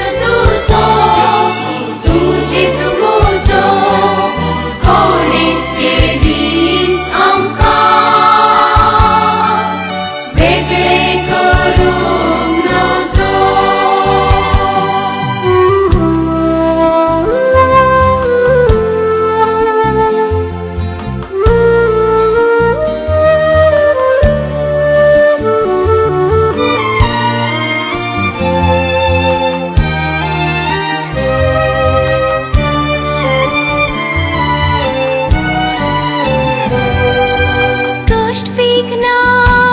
Jesu most weak now